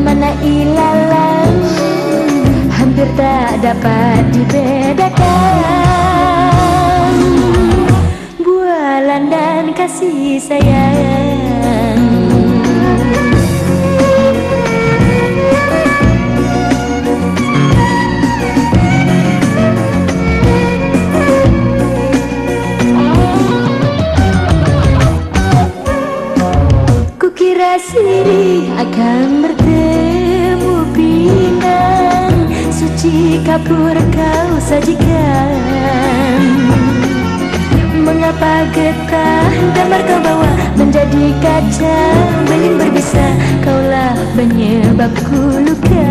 Mana ilalang Hampir tak dapat dibedakan. Bualan dan kasih sayang akan bertemu pinang Suci kapur kau sajikan. Mengapa getah damar kau bawa menjadi kaca? Bening berbisa kaulah penyebabku luka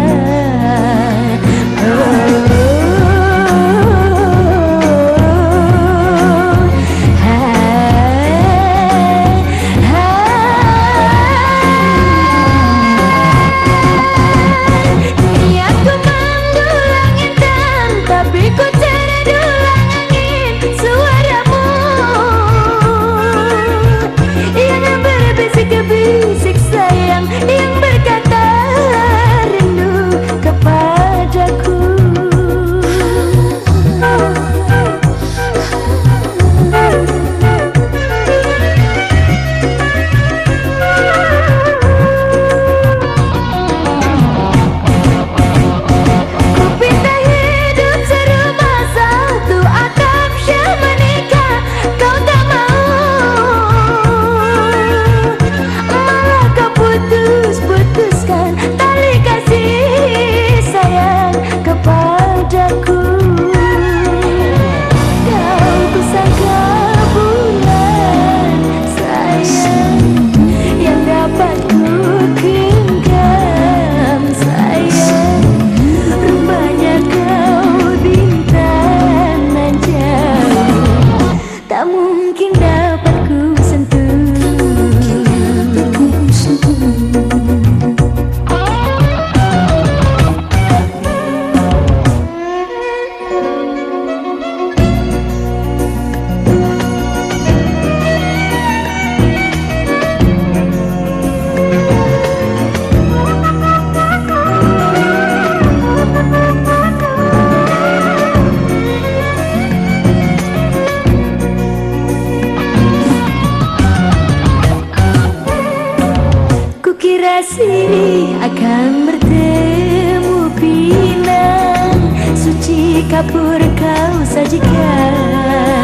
Siri akan bertemu pinang. Suci kapur kau sajikan